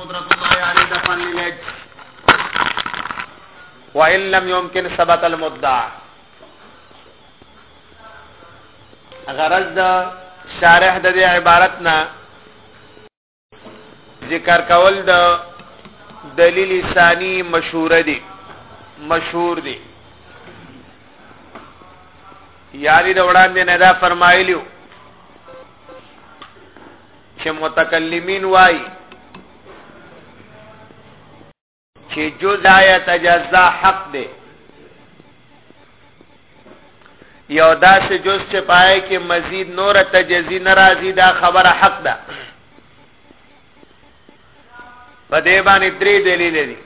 قدرت الله علی د فن لج وان لم يمكن ثبت المدعى غرض د شارح د دې عبارت نه ذکر کول د دلیل ثانی مشهور دی مشهور دی یاری د وړاندې نه دا فرمایلیو چې متکلمین وای چې جزا یا تجزا حق دی یو داسې جز چې پای کې مزید نور تجزی ناراضی دا خبره حق ده په دې باندې درې دلیل دي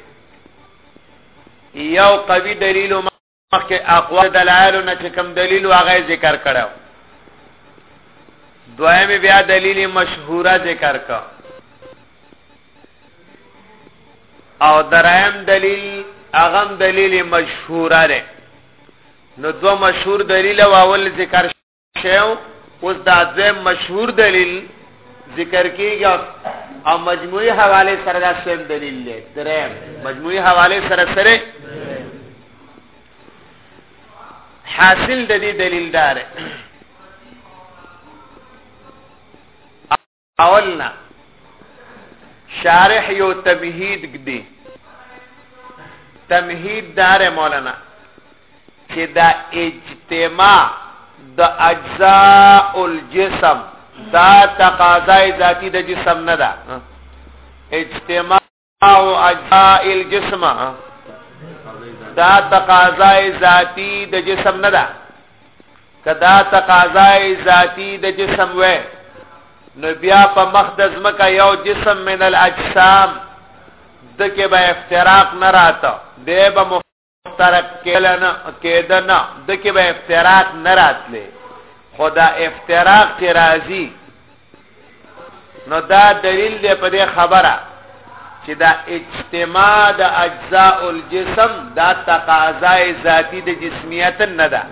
یو قوي دلیل مخکې اقوال دلایل نه چې کوم دلیل واغې ذکر کړو دویم بیا دلیل مشهوره ذکر کا او درایم دلیل اغم دلیل مشهوره ده نو دو مشهور دلیل او اول ذکر شیو اوس دا دویم مشهور دلیل ذکر کیږي او مجموعي حواله سره دا سم دلیل دی دریم مجموعي حواله سره سره حاصل د دې دلیل دار اولنا شارح یو تمهید دی تمهید دار مولانا چې دا اجتماع د اجزاء الجسم دا تقاضای ذاتی د جسم نه ده اجتماع او اجزاء الجسم دا تقاضای ذاتی د جسم نه ده کدا تقاضای ذاتی د جسم وې نو بیا په مخ د زمکه یو جسم من الاجسام دکې به افتراق نه راته دی به ترک کېدنه کېدنه د کې به افتراق نه راتلې خو دا افتراق چې راځي نو دا دلیل دی په دې خبره چې دا اجتماع د اجزاء الجسم دا تقاضای ذاتی د جسمیت نه ده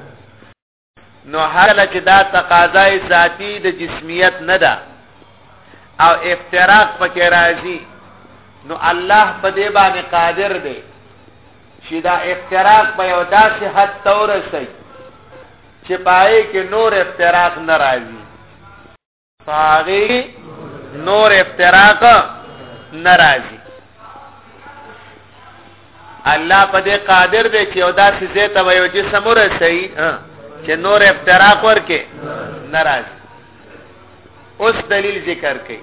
نو هر کله چې دا تقاضای ذاتی د جسمیت نه ده او افتراق پکې راځي نو الله په دې باندې قادر دی چې دا افتراق په یو داسې حد تورسي چې پای کې نور افتراق ناراضي فاغي نور افتراق ناراضي الله په دې قادر دی چې او دا سزه ته ویو جسم ورسي چې نور افتراق ورکه ناراضي اوس دلیل ذکر کړي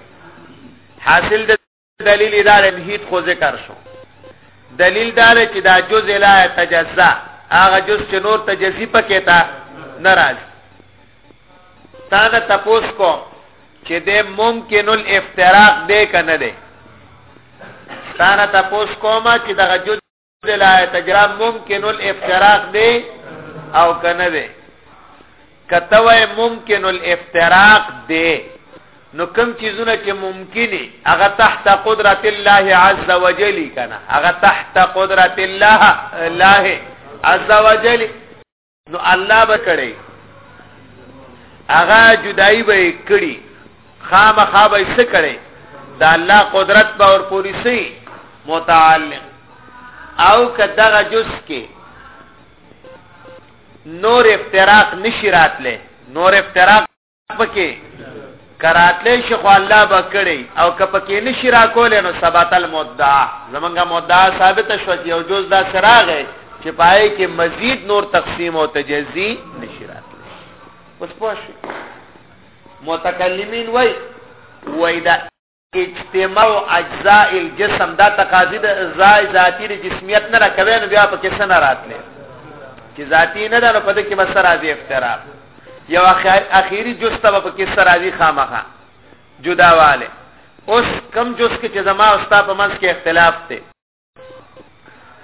حاصل دلیل دا دی هیت خو ذکر شو دلیل دا دی چې دا جز لا یتجزا هغه جز چې نور تجزی پکې تا ناراض تا دا تپوس کو چې د ممکن الافتراق دی کنه دی تا نه تپوس کومه چې دغه جز لا تجرب ممکن الافتراق دی او کنه دی کتوه ممکن الافتراق دی نو کم چیزونه چې ممکنه هغه تحت قدرت الله عز وجل کنه هغه تحت قدرت الله الله عز وجل نو الله به کړي هغه جدائی به کړي خامخا به څه کړي دا الله قدرت به اور پوری سي متعلق او کداغه جز کې نور افتراق نشی راتله نور افتراق پکې کراتلې شیخ الله بکړي او کپکې نشي را کولې نو ثبات المدعا زمونږه مدعا ثابت شو چې یو جز دا سراغه چې پای کې مزید نور تقسیم او تجزی نشي راتلی اوس پوه متکلمین وای وای دا اجتماع اجزاء الجسم دا تقاضی د اجزاء ذاتی د جسمیت نه راکوي نو بیا په کې څه نه راتلې چې ذاتی نه ده نو په دې کې بس راځي افتراق یو اخیری جز ته په کې څه راځي خامخا جداواله اوس کم جز کې چې زما او ستا په منځ کې اختلاف دی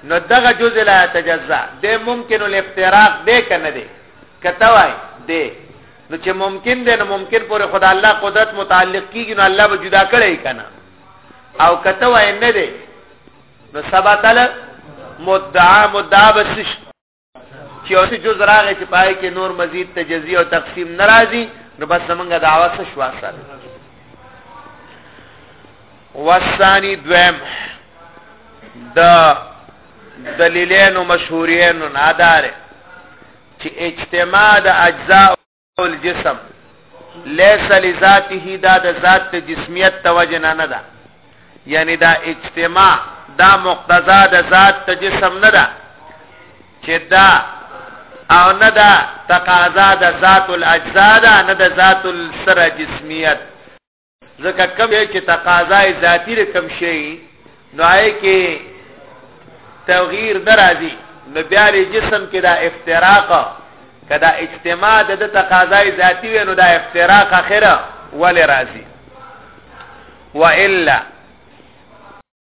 نو دغه جزء لا تجزا د ممکن الافتراق دی کنه دی کته وای دی نو چې ممکن دی نو ممکن پورې خدای الله قدرت متعلق کیږي نو الله به جدا کړی کنه او کته وای نه دی نو سبا تعالی مدعا مدعا بسش چې یو څه جز راغی چې پای کې نور مزید تجزیه او تقسیم ناراضي نو بس موږ دعوا څه شوا سره وسانی دویم د دلیلین او مشهورین نادار چې اجتماع د اجزاء الجسم ليس لذاته دا د ذات د جسمیت توجنه نه ده یعنی دا اجتماع دا مقتضا د ذات د جسم نه ده چې دا او نه ده تقاضا د ذات الاجزاء ده نه د ذات السر جسمیت ځکه کوم چې تقاضا ذاتی رقم شي نو آی کې تغییر درازي نو بیا جسم کې دا افتراق کدا اجتماع د تقاضا ذاتی وي نو دا افتراق اخره ول راځي والا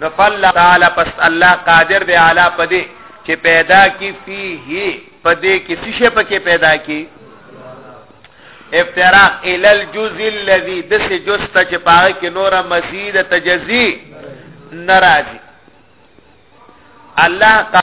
نو فالله تعالی پس الله قادر دی علی پدې چې پیدا کی فيه پدې کې څه شي پکې پیدا کی افتراق ال الجزء الذي دس جز ته چې پاره کې نوره مزید تجزی ناراضي الله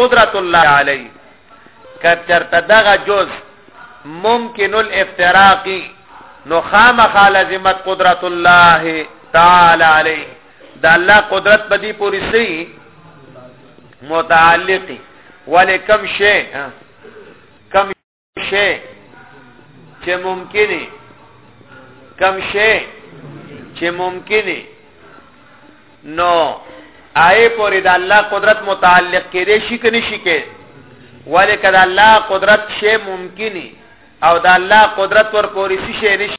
قدرت الله علی کچرته دغه جز ممکن الافتراقی نو خامخا لازمت قدرت الله تعالی علی دا الله قدرت بدی پوری سی متعلقی ولی کم شی کم شی چې ممکنه کم شی چې ممکنه نو آئے پوری دا الله قدرت متعلق کې دې شي کني شي کې ولی کدا الله قدرت شی ممکنه او دا الله قدرت ور پوری شي نشي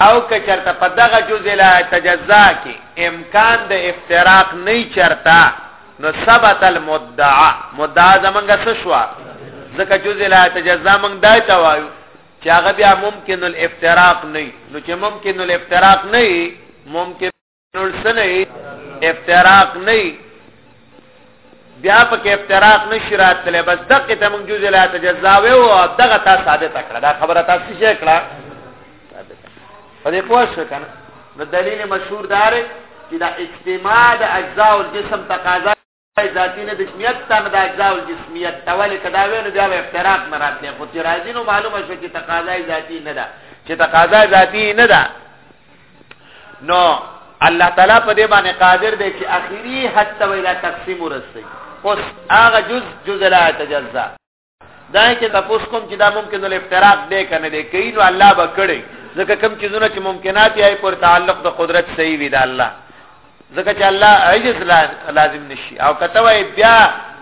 او که چرته په دغه جزء لا تجزا کې امکان د افتراق نه چرتا نو ثبت المدعا مدعا زمونږ څه شو ځکه جزء لا تجزا مونږ دای ته وایو چې هغه بیا ممکن الافتراق نه نو چې ممکن الافتراق نه ممکن ټول سنه افتراق نه بیا پکې افتراق نشی راتلې بس دغه ته موږ جزء لا تجزا و او دغه تا ثابت کړه دا خبره تاسو شي کړه په دې پوه شو کنه نو دلیل مشهور دار چې دا اجتماع د اجزاء الجسم تقاضا ذاتی نه دشمیت ته نه د اجزاء الجسمیت ته ولې که دا وی نو بیا به افتراق نه راتلی خو چې راځي نو معلومه شوه چې تقاضا ذاتی نه ده چې تقاضا ذاتی نه ده نو الله تعالی په دې باندې قادر دی چې اخیری حد ته ویلا تقسیم ورسي اوس هغه جز جز لا تجزا دا چې تاسو کوم چې دا ممکن الافتراق دی کنه دی کین نو الله به کړی ځکه کوم چیزونه چې ممکنات یې پر تعلق د قدرت صحیح وي دا الله ځکه چې الله عجز لازم نشي او کته وای بیا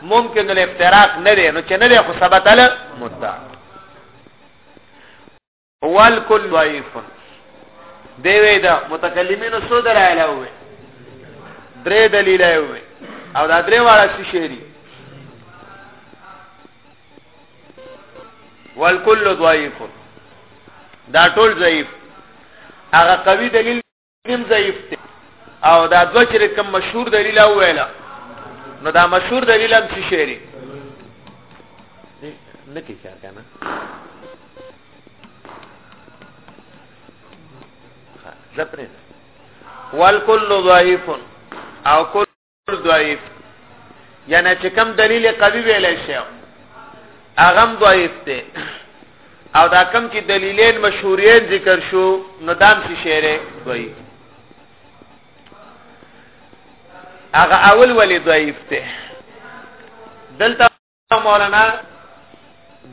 ممکن الافتراق نه دی نو چې نه دی خو ثبت له مدعا والکل ضعیف دی وی دا متکلمینو سو درایله وی درې دلیل وی او دا درې واړه څه شری والکل ضعیف دا ټول ضعیف هغه قوي دلیل نیم ضعیف دی او دا دوه چې کوم مشهور دلیل او ویلا نو دا مشهور دلیل هم څه شعري نه کی کار کنه ځپنه والکل ضعیف او کل ضعیف یعنی چې کم دلیل قوی ویل شي هغه ضعیف دی او دا کم چې دلیلین مشهورین ذکر شو نو دام شي شعر ضعیف هغه اول ولی ضعیف دی دلته مولانا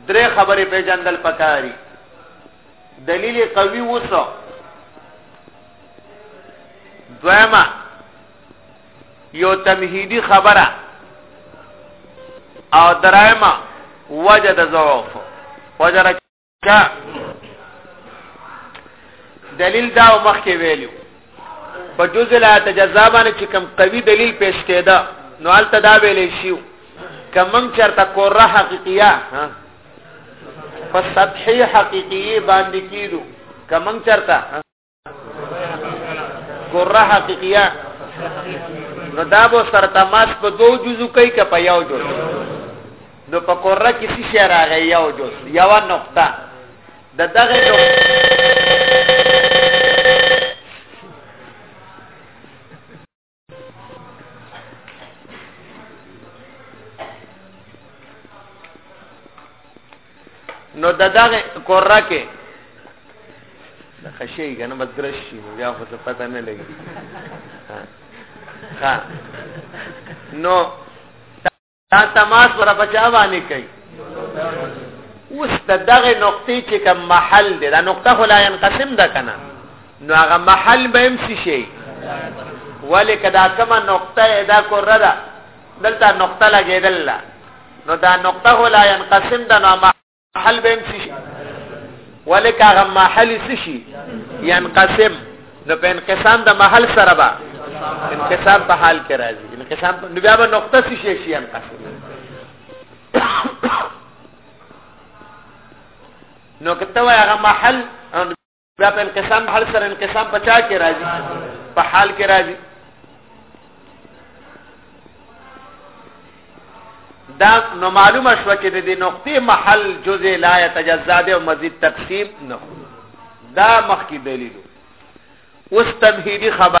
درې خبرې پیژندل پکاري دلیل قوي وسو دویمه یو تمهیدی خبره او درایمه وجد ضعف وجد کا دلیل دا مخکې ویلو په جزء لا تجزا باندې چې کم قوي دلیل پیش کېده نو البته دا ویلې شو کمم چرته کوره حقیقیه ها په سطحي حقیقي باندې کیدو کمم چرته ګره حقیقیه نو دا به سره تماس په دوو جزو کوي که په یو جز نو په قره کې څه شی راغی یو جز یوه نقطه د دغه نقطه نو د دغه قره کې د خشي کنه بدرش شي بیا خو څه پته نه لګي ها نو دا تماس ور په چا باندې کوي اوس د دغه نقطې چې کوم محل دی دا نقطه خو لا ينقسم ده کنه نو هغه محل به هم شي ولی کدا کما نقطه ادا کړه ده دلته نقطه لګیدل نو دا نقطه خو لا ينقسم ده نو حل به څه شي ولکه هغه محل څه شي ينقسم نو په انقسام د محل سره به انقسام په حال کې راځي انقسام نو بیا به نقطه څه شي شي ينقسم نو کته هغه محل بیا په انقسام حال سره انقسام پچا کې راځي په حال کې راځي دا نو معلومه شو چې د دې نقطې محل جزء لا يتجزا دی او مزید تقسیم نه دا مخکې دلیل اوس تمهیدی خبر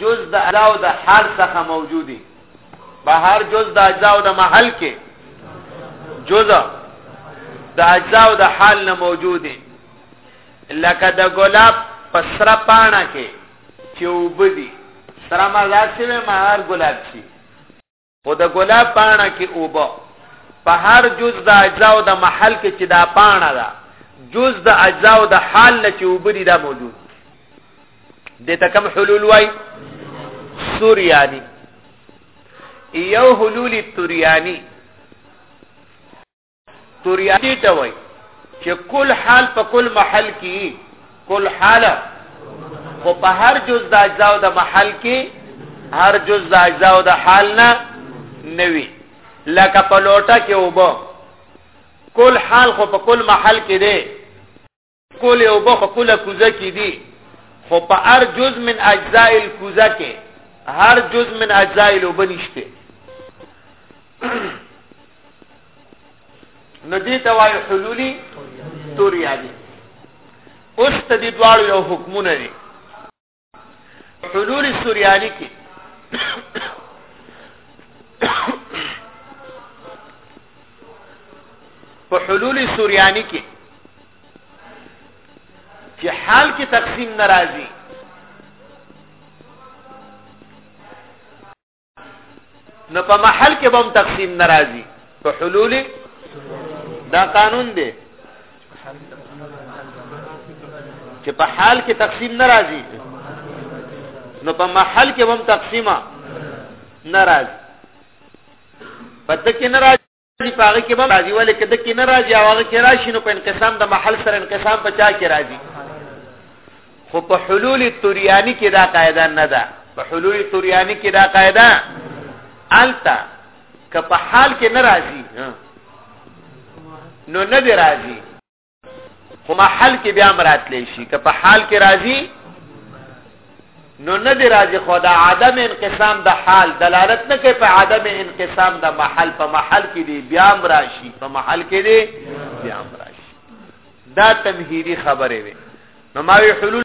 جز د اجزاء د حال څخه موجودي په هر جز د اجزاء د محل کې جز د اجزاء د حال نه موجودي لکه د ګلاب په سره پاڼه کې چې وبدي سره ما ذات شوی ما هر ګلاب شي خو د ګلاب پاڼه کې اوبه په هر جز د اجزا او د محل کې چې دا پاڼه ده جز د اجزا او د حال نه چې اوبه دي دا موجود دي ته کوم حلول وای سوریانی یو حلول توریانی توریادی ته وای چې کل حال په کل محل کې کل حال خو په هر جز د اجزاء د محل کې هر جز د اجزاء د حال نه نوي لکه په لوټه کې وبو کل حال خو په کل محل کې دی کولې او په خپل کوزه کې دي خو په هر جز من اجزاء الکوزه کې هر جز من اجزاء لوبنشته ندی توای حلولی توریادی اوس ته دي دواړو یو حکمونه دي حلول سوریانی کې په حلول سوریانی کې چې حال کې تقسیم ناراضي نو په محل کې به هم تقسیم ناراضي په حلول دا قانون دی چې په حال کې تقسیم ناراضي نو په محل کې هم تقسیمه ناراضي پته کې ناراضي دی پاغه کې به راځي ولې کده کې نه راځي هغه کې راشي نو په انقسام د محل سره انقسام په چا کې راځي خو په حلول توریانی کې دا قاعده نه ده په حلول توریانی کې دا قاعده التا که په حال کې نه راځي نو نه دی راځي خو محل کې بیا مراد لې شي که په حال کې راځي نو نه دی راځي خو دا عدم انقسام د حال دلالت نه کوي په عدم انقسام د محل په محل کې دی بیا مراشي په محل کې دی بیا مراشي دا تمهیدی خبره وي نو ما وی حلول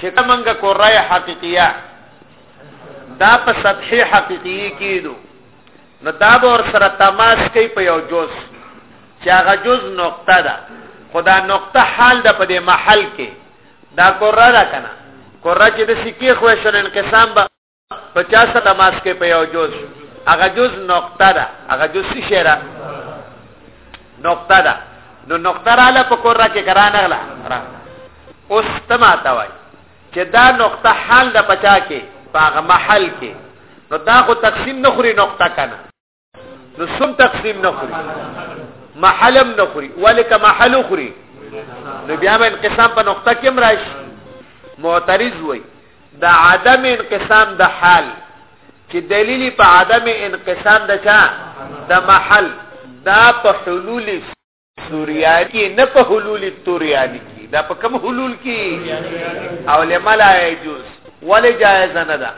چې کومه کورای حقیقیه دا په سطحي حقیقي کېدو نو دا به ور سره تماس کوي په یو جز چې هغه جز نقطه ده خدا نقطه حال ده په دې محل کې دا کورا ده کنه کورا چې د سکی خو شنن قسم به په چا سره تماس کې په یو جز هغه جز نقطه ده هغه جز څه شی ده نقطه ده نو نقطه رااله په کور را کې کران اغلا را اوس تماته وای چې دا نقطه حال د پچا کې په هغه محل کې نو دا خو تقسیم نخوري نقطه کنه نو سم تقسیم نه خوري محلم نه خوري ولکه محل خوري نو بیا به انقسام په نقطه کې راشي معترض وای د عدم انقسام د حال چې دلیلی په عدم انقسام د چا د محل دا په حلول توریانی نه په حلول توریانی کی دا په کوم حلول کی او لما لا يجوز ولی جائز نه ده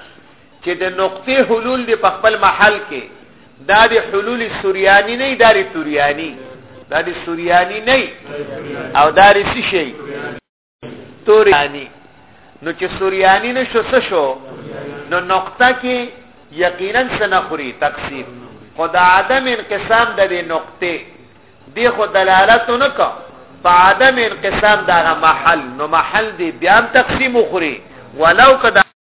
چې د نقطې حلول دی په خپل محل کې دا د حلول سوریانی نه دا د توریانی دا د سوریانی نه او دا د څه شي توریانی نو چې سوریانی نشو څه شو نو نقطه کې یقینا څه نه خوري تقسیم خو د عدم انقسام د دې نقطې دی خو دلالت نه کو په عدم انقسام دغه محل نو محل دی بیا تقسیم خوري ولو کدا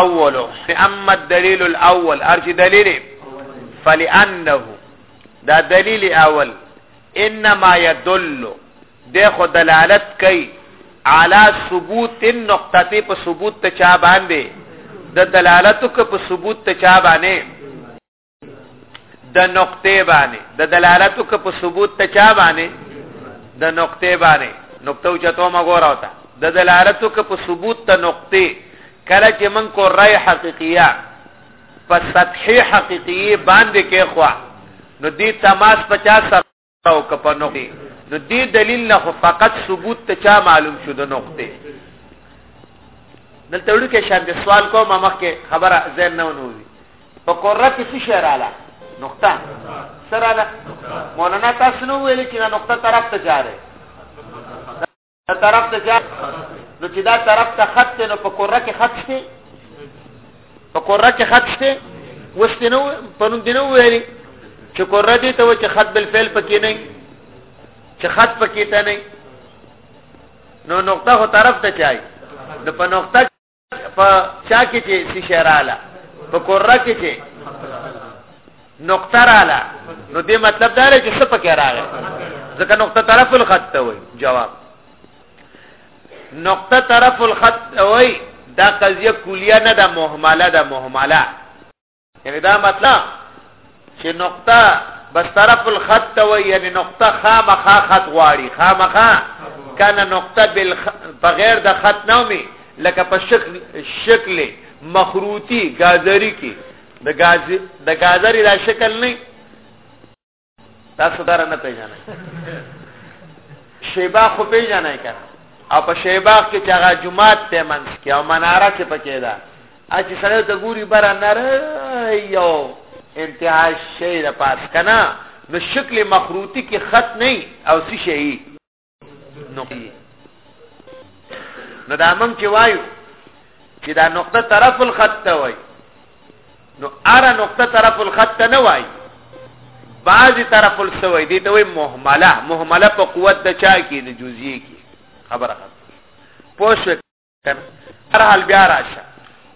اول فاما الدليل الاول ارج دلیل فلانه دا دلیل اول انما يدل ده خو دلالت کوي على ثبوت النقطه په ثبوت ته چا باندې د دلالتو که په ثبوت ته چا باندې د نقطې باندې د دلالت وک په ثبوت ته چا باندې د نقطې باندې نقطه او چتو ما ګور اوتا د دلالت وک په ثبوت ته نقطې کله چې من کو رای حقیقیه په سطحي حقیقیه باندې کې خوا نو دې تماس 50 او که په نقطه نو دې دلیل نه خو فقط ثبوت ته چا معلوم شو د نقطه دلته وړو کې شان د سوال کوم مخکې خبره زین نه ونوي په قره کې څه شعر اعلی نقطه سره مولانا تاسو نو ویل چې نقطه طرف ته جاره دا طرف ته جا نو چې دا طرف ته خط نو په کوره کې خط شته په کوره کې خط شته وستنو په نوم دینو ویلي چې کوره دې ته و چې خط بل فعل پکې نه چې خط پکې ته نه نو نقطه هو طرف ته چای نو په نقطه په چا کې چې سشراله په کورا کې چې نقطه رااله نو دې مطلب دا لري چې څه پکې راغی ځکه نقطه طرف الخط ته وایي جواب نقطه طرف الخط وایي دا قضیه کلیه نه ده مهمله ده مهمله یعنی دا مطلب چې نقطه بس طرف الخط ته وي یعنی نقطه خامخا خط غواړي خامخا کنه نقطه بل بغیر د خط نه وي لکه په شکل شکل مخروطی گازری کې د گاز د گازری دا شکل نه تاسو دار نه پیژنئ شیبا خو پیژنئ کنه او په شیبا کې چې هغه جمعات ته منځ کې او مناره چې پکې ده ا چې سره ته ګوري بر نر یو انتهای شی د پاس کنه نو شکل مخروطی کې خط نه او سی شی نقطه نو دا موږ چې وایو چې دا نقطه طرف الخط ته وایي نو اره نقطه طرف الخط ته نه وایي بعضی طرف السوی دي ته وایي مهمله مهمله په قوت د چا کې د جزئي کې خبره خبره پوه هر حال بیا راشه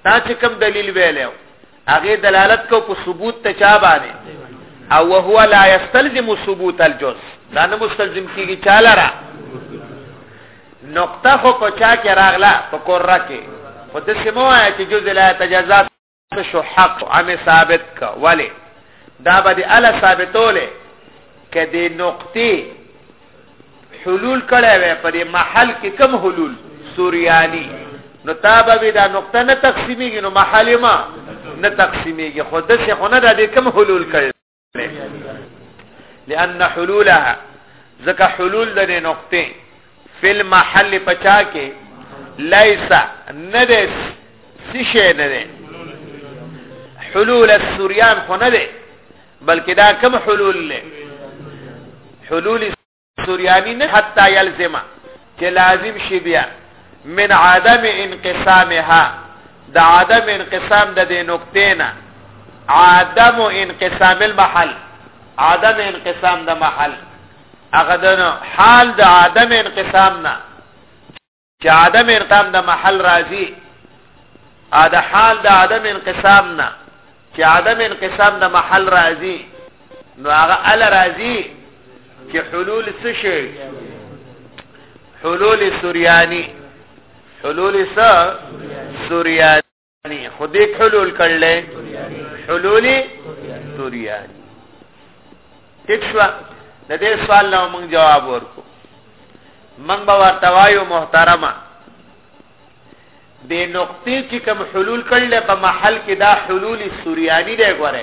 دا چې کوم دلیل ویلو هغه دلالت کو په ثبوت ته چا باندې او وهو لا يستلزم ثبوت الجزء دا نه مستلزم کیږي چاله را نقطه خو په چا کې راغله په کور را کې خو د سمو آیا چې جزء لا تجزا شو حق عم ثابت کا ولی دا به دی الا ثابتوله کې دی نقطې حلول کړه وې په دې محل کې کم حلول سوریانی نو تابه به دا نقطه نه تقسیمیږي نو محل ما نه تقسیمیږي خود څه خونه د دې کم حلول کړي لأن حلولها ځکه حلول د دې نقطې فل محل پچا کې لیسا نه دې سشه نه دې حلول السوریان خو نه دې بلکې دا کم حلول له حلول سوریانی نه حتی یلزمه چې لازم شي بیا من عدم انقسامها د عدم انقسام د دې نقطې نه عدم انقسام المحل عدم انقسام د محل هغه د حال د عدم انقسام نه چې عدم ارتام د محل راځي ا د حال د عدم انقسام نه چې عدم انقسام د محل راځي نو هغه ال راځي چې حلول څه شي حلول سوریانی حلول څه سوریانی خودی حلول کړل حلولی توریانی ٹھیک شو د دې سوال نو موږ جواب ورکو موږ به ورته وایو محترمه د نقطې چې کوم حلول کړل په محل کې دا حلول سوریانی دی غوړې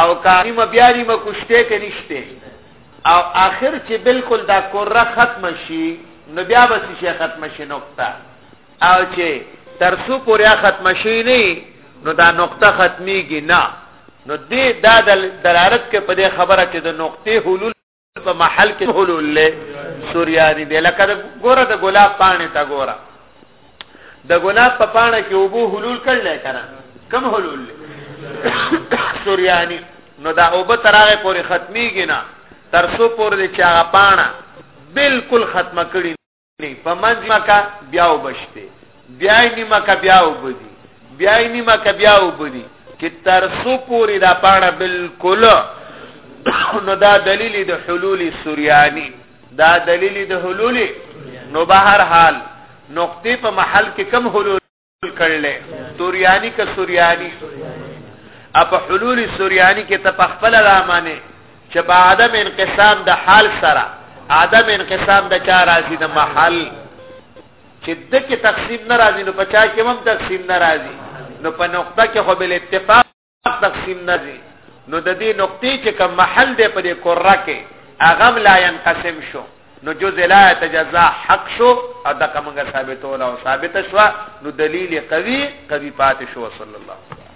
او کاری ما بیا نیمه کوشته کې نشته او آخر چې بالکل دا کوره ختم شي نو بیا به شي ختم شي نقطه او چې ترسو پوریا ختم شي نه نو دا نقطه ختميږي نه نو دې دا دلالت کې په دې خبره چې د نقطې حلول په محل کې حلول له سوریا دی به لکه ګوره د ګلاب پانه تا ګوره د ګلاب په پانه کې وبو حلول کړل کنه کم حلول سوریانی نو دا او به تراغه پورې ختميږي نه ترسو پورې چې هغه پاڼه بالکل ختمه کړي په منځ مکه بیا وبشته بیا نیمه کا بیا وبدي بیا نیمه کا بیا وبدي چې تر سو پوری دا پاڼه بالکل نو دا دلیل د حلول سوریانی دا دلیل د حلول نو بهر حال نقطې په محل کې کم حلول کړل توریانی که سوریانی اپ حلول سوریانی کې ته پخپل رامانه چې با عدم انقسام د حال سره عدم انقسام د چا راځي د محل چې د کې تقسیم ناراضي نو پچا کې هم تقسیم ناراضي نو په نقطه کې خو بل اتفاق تقسیم نه دي نو د دې نقطې چې کوم محل دی په دې کره کې هغه لا ينقسم شو نو جزء لا تجزا حق شو او دا کومه ثابتونه او ثابت شو نو دلیل قوي قوي پاتې شو صلی الله علیه